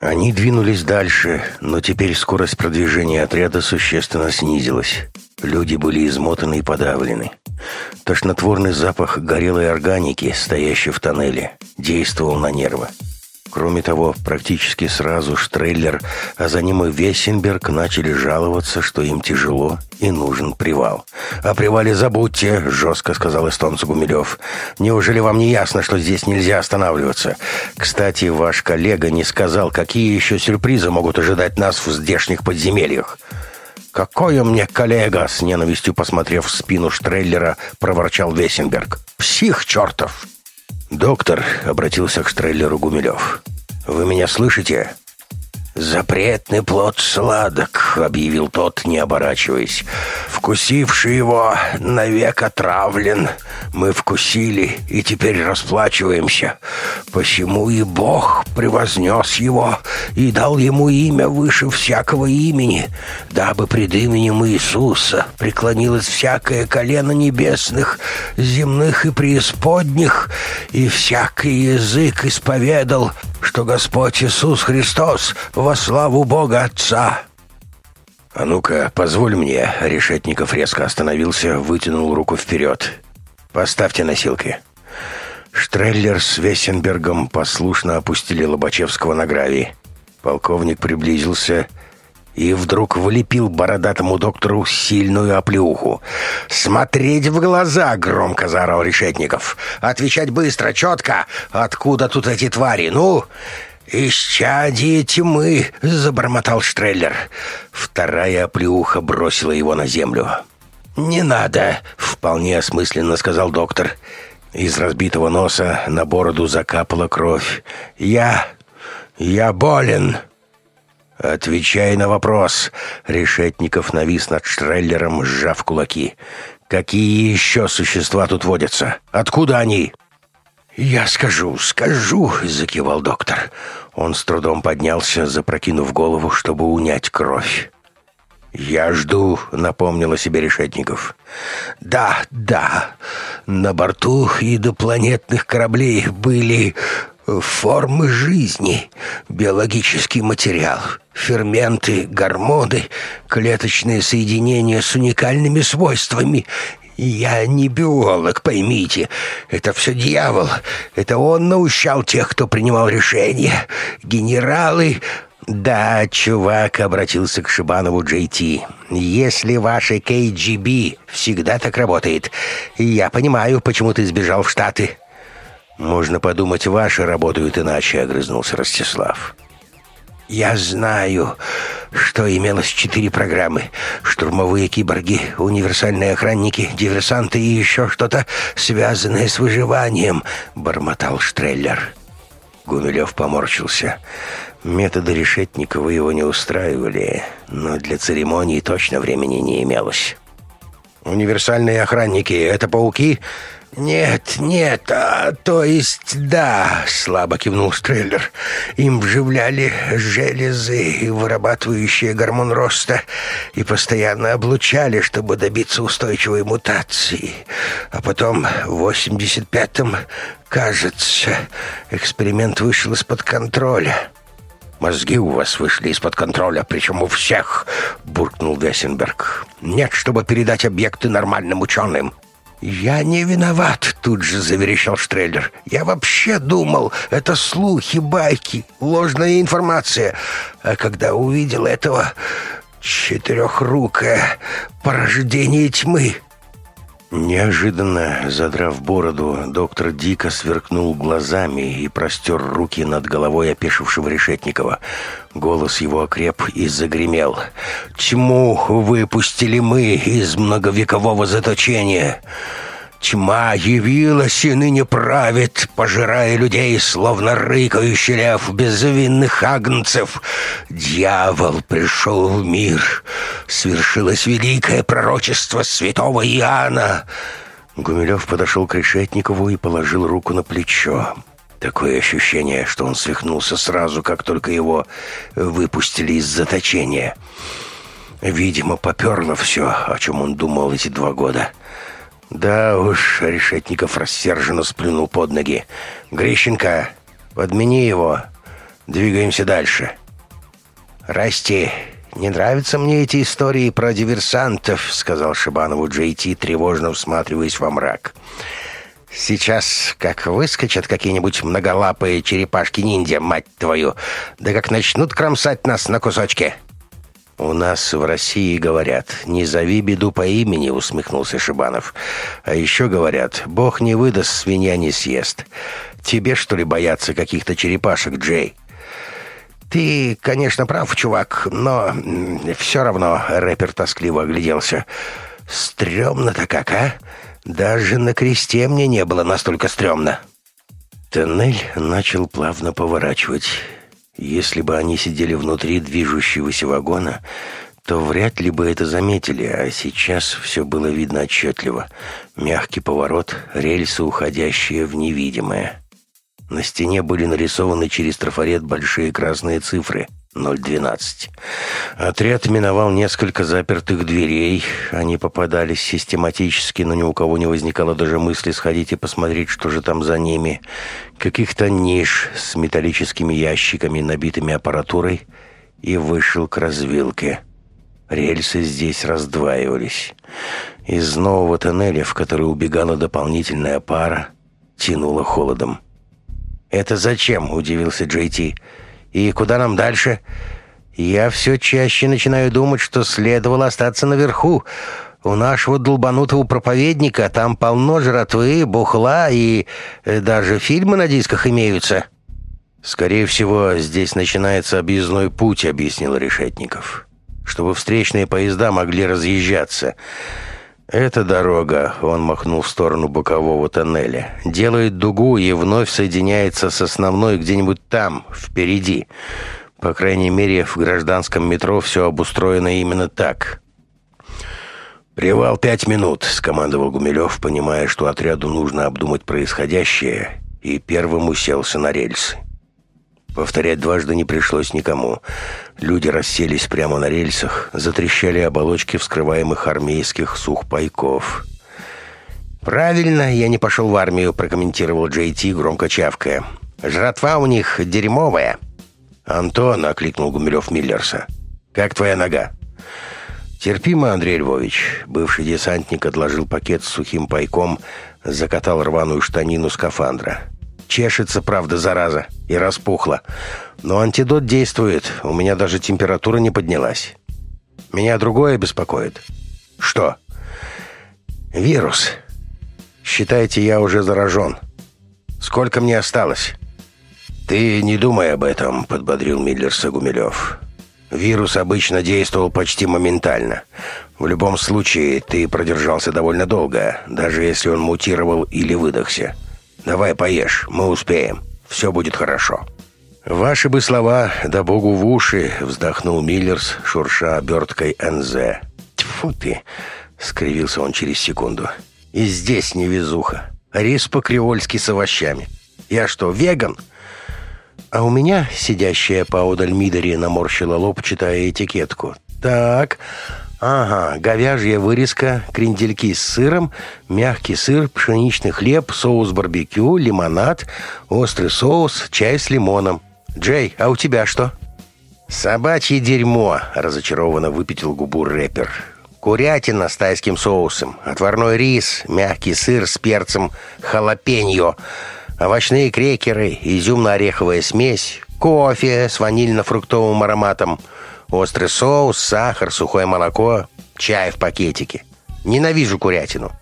Они двинулись дальше, но теперь скорость продвижения отряда существенно снизилась. Люди были измотаны и подавлены. Тошнотворный запах горелой органики, стоящей в тоннеле, действовал на нервы. Кроме того, практически сразу Штреллер, а за ним и Весенберг начали жаловаться, что им тяжело и нужен привал. «О привале забудьте», — жестко сказал эстонцу Гумилев. «Неужели вам не ясно, что здесь нельзя останавливаться? Кстати, ваш коллега не сказал, какие еще сюрпризы могут ожидать нас в здешних подземельях». «Какой он мне коллега!» — с ненавистью посмотрев в спину Штрейлера, проворчал Весенберг. «Псих чертов!» «Доктор», — обратился к Штреллеру Гумилев, — «вы меня слышите?» Запретный плод сладок, объявил тот, не оборачиваясь. Вкусивший его навек отравлен. Мы вкусили и теперь расплачиваемся. Посему и Бог превознес его и дал ему имя выше всякого имени, дабы пред именем Иисуса преклонилось всякое колено небесных, земных и преисподних, и всякий язык исповедал, что Господь Иисус Христос во — слава славу Бога Отца!» «А ну-ка, позволь мне!» — решетников резко остановился, вытянул руку вперед. «Поставьте носилки!» Штреллер с Весенбергом послушно опустили Лобачевского на гравий. Полковник приблизился и вдруг влепил бородатому доктору сильную оплеуху. «Смотреть в глаза!» — громко заорал Решетников. «Отвечать быстро, четко! Откуда тут эти твари? Ну!» «Исчадите мы!» — забормотал Штреллер. Вторая плюха бросила его на землю. «Не надо!» — вполне осмысленно сказал доктор. Из разбитого носа на бороду закапала кровь. «Я... я болен!» «Отвечай на вопрос!» Решетников навис над Штреллером, сжав кулаки. «Какие еще существа тут водятся? Откуда они?» «Я скажу, скажу», — закивал доктор. Он с трудом поднялся, запрокинув голову, чтобы унять кровь. «Я жду», — напомнила себе Решетников. «Да, да, на борту инопланетных кораблей были формы жизни, биологический материал, ферменты, гормоны, клеточные соединения с уникальными свойствами. Я не биолог, поймите. Это все дьявол. Это он наущал тех, кто принимал решения. Генералы... «Да, чувак», — обратился к Шибанову Джей Ти. «Если ваше КГБ всегда так работает, я понимаю, почему ты сбежал в Штаты». «Можно подумать, ваши работают иначе», — огрызнулся Ростислав. «Ростислав». Я знаю, что имелось четыре программы. Штурмовые киборги, универсальные охранники, диверсанты и еще что-то, связанное с выживанием», — бормотал Штреллер. Гумилев поморщился. Методы Решетникова его не устраивали, но для церемонии точно времени не имелось. «Универсальные охранники — это пауки?» Нет, нет, а то есть да, слабо кивнул стрейлер. Им вживляли железы, вырабатывающие гормон роста, и постоянно облучали, чтобы добиться устойчивой мутации. А потом в 85-м, кажется, эксперимент вышел из-под контроля. «Мозги у вас вышли из-под контроля, причем у всех!» — буркнул Весенберг. «Нет, чтобы передать объекты нормальным ученым. Я не виноват, тут же заверещал Штреллер. Я вообще думал, это слухи, байки, ложная информация. А когда увидел этого четырехрукое порождение тьмы, Неожиданно, задрав бороду, доктор дико сверкнул глазами и простер руки над головой опешившего Решетникова. Голос его окреп и загремел. «Тьму выпустили мы из многовекового заточения!» Тьма явилась и ныне правит, пожирая людей, словно рыкающий лев безвинных агнцев. Дьявол пришел в мир. Свершилось великое пророчество святого Иоанна. Гумилев подошел к Решетникову и положил руку на плечо. Такое ощущение, что он свихнулся сразу, как только его выпустили из заточения. Видимо, поперло все, о чем он думал эти два года. — да уж, Решетников рассерженно сплюнул под ноги. «Грищенко, подмени его. Двигаемся дальше». «Расти, не нравятся мне эти истории про диверсантов», — сказал Шибанову Джейти тревожно всматриваясь во мрак. Сейчас, как выскочат какие-нибудь многолапые черепашки-ниндзя, мать твою, да как начнут кромсать нас на кусочки. «У нас в России говорят, не зови беду по имени», — усмехнулся Шибанов. «А еще говорят, бог не выдаст, свинья не съест. Тебе, что ли, бояться каких-то черепашек, Джей?» «Ты, конечно, прав, чувак, но все равно», — рэпер тоскливо огляделся. «Стремно-то как, а? Даже на кресте мне не было настолько стрёмно». Тоннель начал плавно поворачивать. Если бы они сидели внутри движущегося вагона, то вряд ли бы это заметили, а сейчас все было видно отчетливо. Мягкий поворот, рельсы, уходящие в невидимое. На стене были нарисованы через трафарет большие красные цифры — 012. Отряд миновал несколько запертых дверей. Они попадались систематически, но ни у кого не возникало даже мысли сходить и посмотреть, что же там за ними. Каких-то ниш с металлическими ящиками, набитыми аппаратурой, и вышел к развилке. Рельсы здесь раздваивались. Из нового тоннеля, в который убегала дополнительная пара, тянуло холодом. «Это зачем?» – удивился Джей Ти. И куда нам дальше? Я все чаще начинаю думать, что следовало остаться наверху. У нашего долбанутого проповедника там полно жратвы, бухла и э, даже фильмы на дисках имеются». «Скорее всего, здесь начинается объездной путь», — объяснил Решетников. «Чтобы встречные поезда могли разъезжаться. Эта дорога, он махнул в сторону бокового тоннеля, делает дугу и вновь соединяется с основной где-нибудь там, впереди. По крайней мере, в гражданском метро все обустроено именно так. «Привал пять минут», — скомандовал Гумилев, понимая, что отряду нужно обдумать происходящее, и первым уселся на рельсы. Повторять дважды не пришлось никому. Люди расселись прямо на рельсах, затрещали оболочки вскрываемых армейских сухпайков. «Правильно, я не пошел в армию», — прокомментировал Джей Ти, громко чавкая. «Жратва у них дерьмовая». «Антон», — окликнул Гумилев Миллерса. «Как твоя нога?» «Терпимо, Андрей Львович». Бывший десантник отложил пакет с сухим пайком, закатал рваную штанину скафандра чешется, правда, зараза, и распухла. Но антидот действует, у меня даже температура не поднялась. Меня другое беспокоит. Что? Вирус. Считайте, я уже заражен. Сколько мне осталось? Ты не думай об этом, подбодрил Миллер Сагумелев. Вирус обычно действовал почти моментально. В любом случае, ты продержался довольно долго, даже если он мутировал или выдохся. Давай поешь, мы успеем. Все будет хорошо». «Ваши бы слова, да богу в уши!» — вздохнул Миллерс, шурша оберткой НЗ. «Тьфу ты!» — скривился он через секунду. «И здесь невезуха. Рис по-креольски с овощами. Я что, веган?» А у меня, сидящая поодаль Мидори, наморщила лоб, читая этикетку. «Так, Ага, говяжья вырезка, крендельки с сыром, мягкий сыр, пшеничный хлеб, соус барбекю, лимонад, острый соус, чай с лимоном. Джей, а у тебя что? Собачье дерьмо, разочарованно выпятил губу рэпер. Курятина с тайским соусом, отварной рис, мягкий сыр с перцем халапеньо, овощные крекеры, изюмно-ореховая смесь, кофе с ванильно-фруктовым ароматом – Острый соус, сахар, сухое молоко, чай в пакетике. Ненавижу курятину.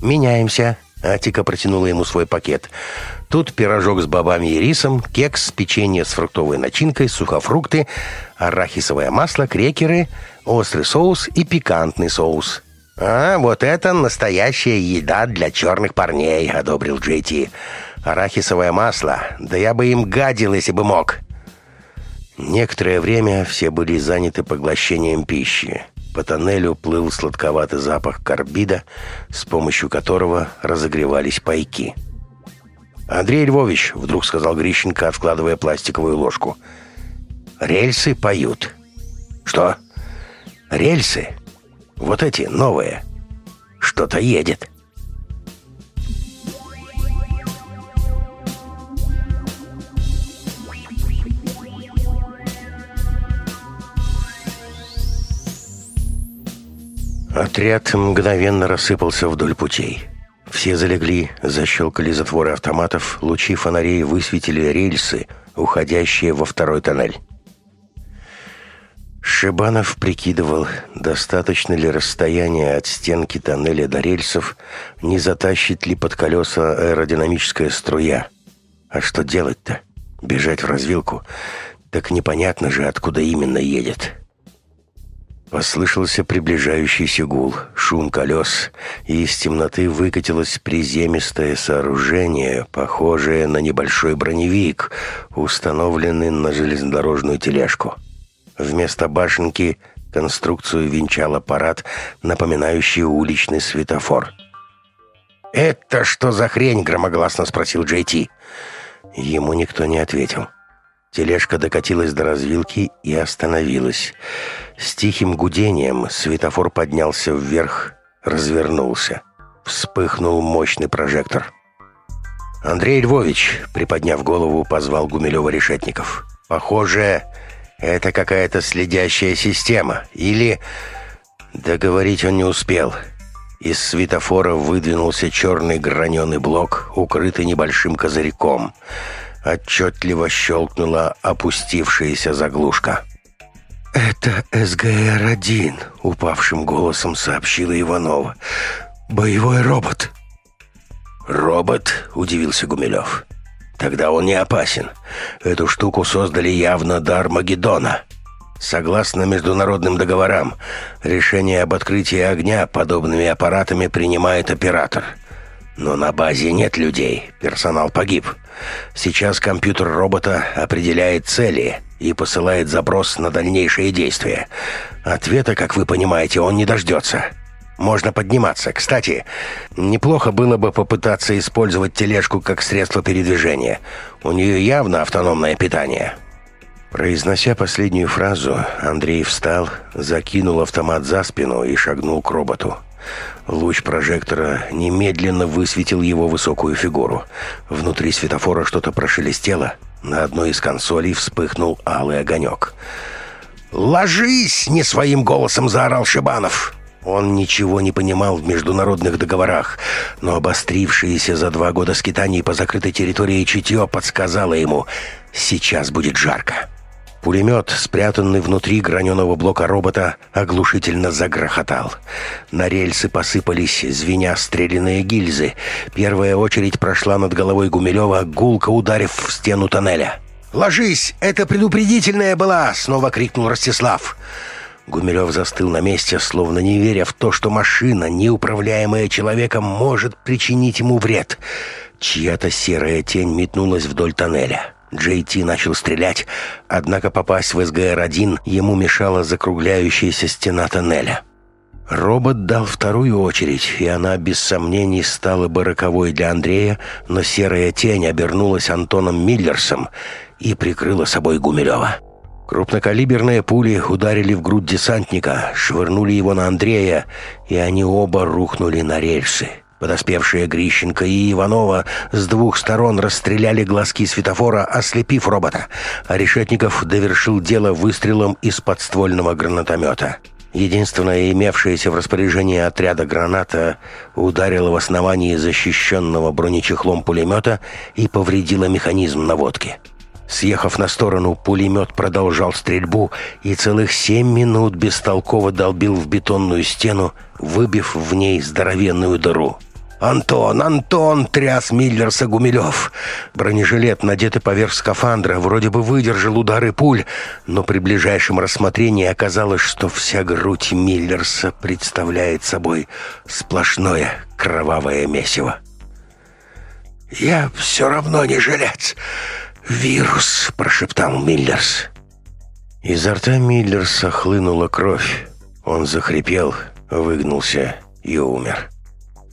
Меняемся. Атика протянула ему свой пакет. Тут пирожок с бобами и рисом, кекс, печенье с фруктовой начинкой, сухофрукты, арахисовое масло, крекеры, острый соус и пикантный соус. «А, вот это настоящая еда для черных парней», — одобрил Джейти. «Арахисовое масло. Да я бы им гадил, если бы мог». Некоторое время все были заняты поглощением пищи. По тоннелю плыл сладковатый запах карбида, с помощью которого разогревались пайки. «Андрей Львович», — вдруг сказал Грищенко, откладывая пластиковую ложку, — «рельсы поют». «Что?» «Рельсы? Вот эти, новые. Что-то едет». Отряд мгновенно рассыпался вдоль путей. Все залегли, защелкали затворы автоматов, лучи фонарей высветили рельсы, уходящие во второй тоннель. Шибанов прикидывал, достаточно ли расстояние от стенки тоннеля до рельсов, не затащит ли под колеса аэродинамическая струя. А что делать-то? Бежать в развилку? Так непонятно же, откуда именно едет. Послышался приближающийся гул, шум колес, и из темноты выкатилось приземистое сооружение, похожее на небольшой броневик, установленный на железнодорожную тележку. Вместо башенки конструкцию венчал аппарат, напоминающий уличный светофор. «Это что за хрень?» — громогласно спросил Джей Ти. Ему никто не ответил. Тележка докатилась до развилки и остановилась. С тихим гудением светофор поднялся вверх, развернулся. Вспыхнул мощный прожектор. Андрей Львович, приподняв голову, позвал Гумилева решетников. «Похоже, это какая-то следящая система. Или...» Договорить он не успел. Из светофора выдвинулся черный граненый блок, укрытый небольшим козырьком. «Козырьком» отчетливо щелкнула опустившаяся заглушка. «Это СГР-1», — упавшим голосом сообщила Иванова. «Боевой робот». «Робот?» — удивился Гумилев. «Тогда он не опасен. Эту штуку создали явно до Армагеддона». Согласно международным договорам, решение об открытии огня подобными аппаратами принимает оператор но на базе нет людей, персонал погиб. Сейчас компьютер робота определяет цели и посылает запрос на дальнейшие действия. Ответа, как вы понимаете, он не дождется. Можно подниматься. Кстати, неплохо было бы попытаться использовать тележку как средство передвижения. У нее явно автономное питание. Произнося последнюю фразу, Андрей встал, закинул автомат за спину и шагнул к роботу. Луч прожектора немедленно высветил его высокую фигуру. Внутри светофора что-то прошелестело. На одной из консолей вспыхнул алый огонек. «Ложись!» — не своим голосом заорал Шибанов. Он ничего не понимал в международных договорах, но обострившееся за два года скитаний по закрытой территории чутье подсказало ему «сейчас будет жарко». Пулемет, спрятанный внутри граненого блока робота, оглушительно загрохотал. На рельсы посыпались звеня стреляные гильзы. Первая очередь прошла над головой Гумилева, гулко ударив в стену тоннеля. «Ложись! Это предупредительная была!» — снова крикнул Ростислав. Гумилев застыл на месте, словно не веря в то, что машина, неуправляемая человеком, может причинить ему вред. Чья-то серая тень метнулась вдоль тоннеля. Джейти начал стрелять, однако попасть в СГР-1 ему мешала закругляющаяся стена тоннеля. Робот дал вторую очередь, и она без сомнений стала бы роковой для Андрея, но серая тень обернулась Антоном Миллерсом и прикрыла собой Гумилева. Крупнокалиберные пули ударили в грудь десантника, швырнули его на Андрея, и они оба рухнули на рельсы. Подоспевшие Грищенко и Иванова с двух сторон расстреляли глазки светофора, ослепив робота. А Решетников довершил дело выстрелом из подствольного гранатомета. Единственная имевшаяся в распоряжении отряда граната ударила в основании защищенного бронечехлом пулемета и повредила механизм наводки. Съехав на сторону, пулемет продолжал стрельбу и целых семь минут бестолково долбил в бетонную стену, выбив в ней здоровенную дыру. «Антон, Антон!» — тряс Миллер Сагумилев. Бронежилет, надетый поверх скафандра, вроде бы выдержал удары пуль, но при ближайшем рассмотрении оказалось, что вся грудь Миллерса представляет собой сплошное кровавое месиво. «Я все равно не жилец. Вирус!» — прошептал Миллерс. Изо рта Миллерса хлынула кровь. Он захрипел, выгнулся и умер. «Умер».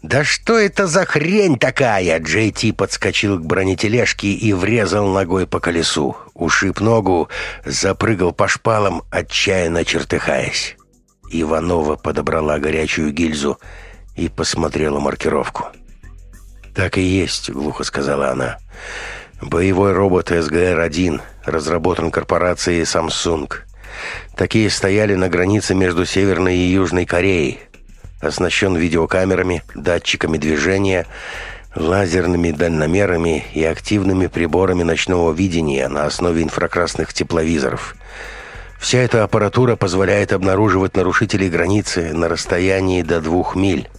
Да что это за хрень такая? Джей Ти подскочил к бронетележке и врезал ногой по колесу. Ушиб ногу, запрыгал по шпалам, отчаянно чертыхаясь. Иванова подобрала горячую гильзу и посмотрела маркировку. «Так и есть», — глухо сказала она. «Боевой робот СГР-1 разработан корпорацией Samsung. Такие стояли на границе между Северной и Южной Кореей оснащен видеокамерами, датчиками движения, лазерными дальномерами и активными приборами ночного видения на основе инфракрасных тепловизоров. Вся эта аппаратура позволяет обнаруживать нарушителей границы на расстоянии до двух миль.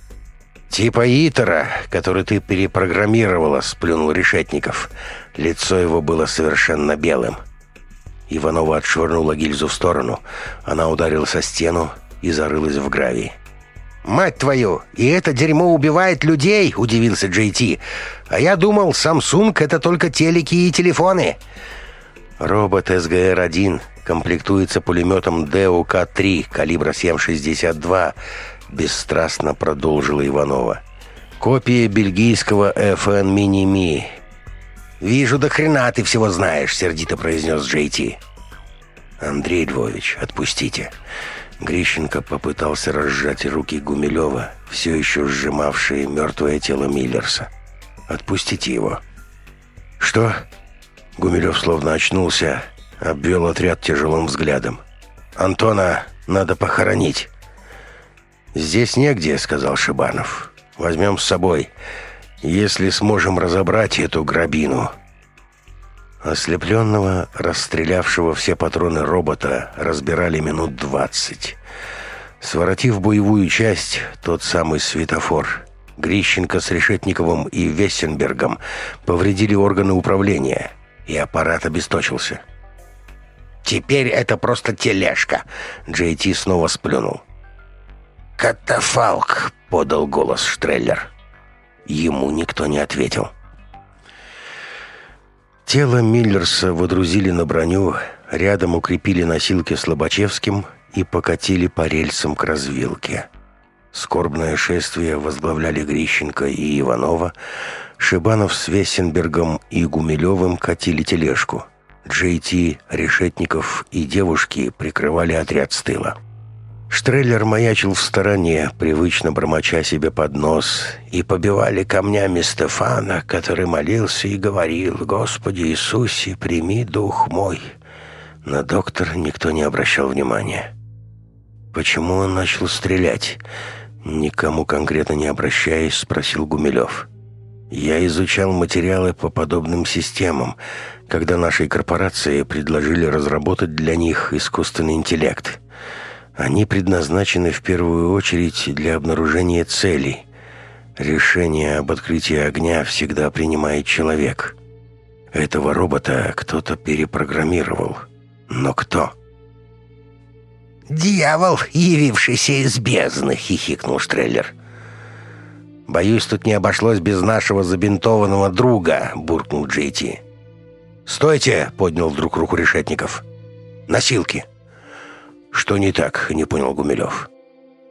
«Типа Итера, который ты перепрограммировала», — сплюнул Решетников. Лицо его было совершенно белым. Иванова отшвырнула гильзу в сторону. Она ударилась о стену и зарылась в гравий мать твою, и это дерьмо убивает людей!» – удивился Джейти. «А я думал, Samsung – это только телеки и телефоны!» Робот СГР-1 комплектуется пулеметом ДУК-3 калибра 7,62, бесстрастно продолжила Иванова. Копия бельгийского FN Миними. «Вижу, до хрена ты всего знаешь», — сердито произнес Джейти. «Андрей Львович, отпустите. Грищенко попытался разжать руки Гумилева, все еще сжимавшие мертвое тело Миллерса. «Отпустите его». «Что?» Гумилев словно очнулся, обвел отряд тяжелым взглядом. «Антона надо похоронить». «Здесь негде», — сказал Шибанов. «Возьмем с собой, если сможем разобрать эту грабину». Ослепленного, расстрелявшего все патроны робота, разбирали минут двадцать. Своротив боевую часть, тот самый светофор, Грищенко с Решетниковым и Вессенбергом повредили органы управления, и аппарат обесточился. «Теперь это просто тележка», — Джей Ти снова сплюнул. «Катафалк», — подал голос Штреллер. Ему никто не ответил. Тело Миллерса водрузили на броню, рядом укрепили носилки с Лобачевским и покатили по рельсам к развилке. Скорбное шествие возглавляли Грищенко и Иванова. Шибанов с Весенбергом и Гумилевым катили тележку. Джейти, Решетников и девушки прикрывали отряд с тыла. Штреллер маячил в стороне, привычно бормоча себе под нос, и побивали камнями Стефана, который молился и говорил «Господи Иисусе, прими дух мой». На доктор никто не обращал внимания. «Почему он начал стрелять?» Никому конкретно не обращаясь, спросил Гумилев. «Я изучал материалы по подобным системам, когда нашей корпорации предложили разработать для них искусственный интеллект». Они предназначены в первую очередь для обнаружения целей. Решение об открытии огня всегда принимает человек. Этого робота кто-то перепрограммировал. Но кто? «Дьявол, явившийся из бездны!» — хихикнул Штреллер. «Боюсь, тут не обошлось без нашего забинтованного друга!» — буркнул Джейти. «Стойте!» — поднял вдруг руку Решетников. «Носилки!» «Что не так?» – не понял Гумилев.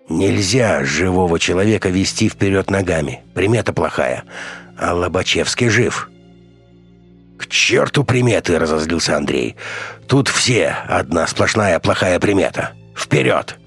«Нельзя живого человека вести вперед ногами. Примета плохая. А Лобачевский жив». «К черту приметы!» – разозлился Андрей. «Тут все одна сплошная плохая примета. Вперед!»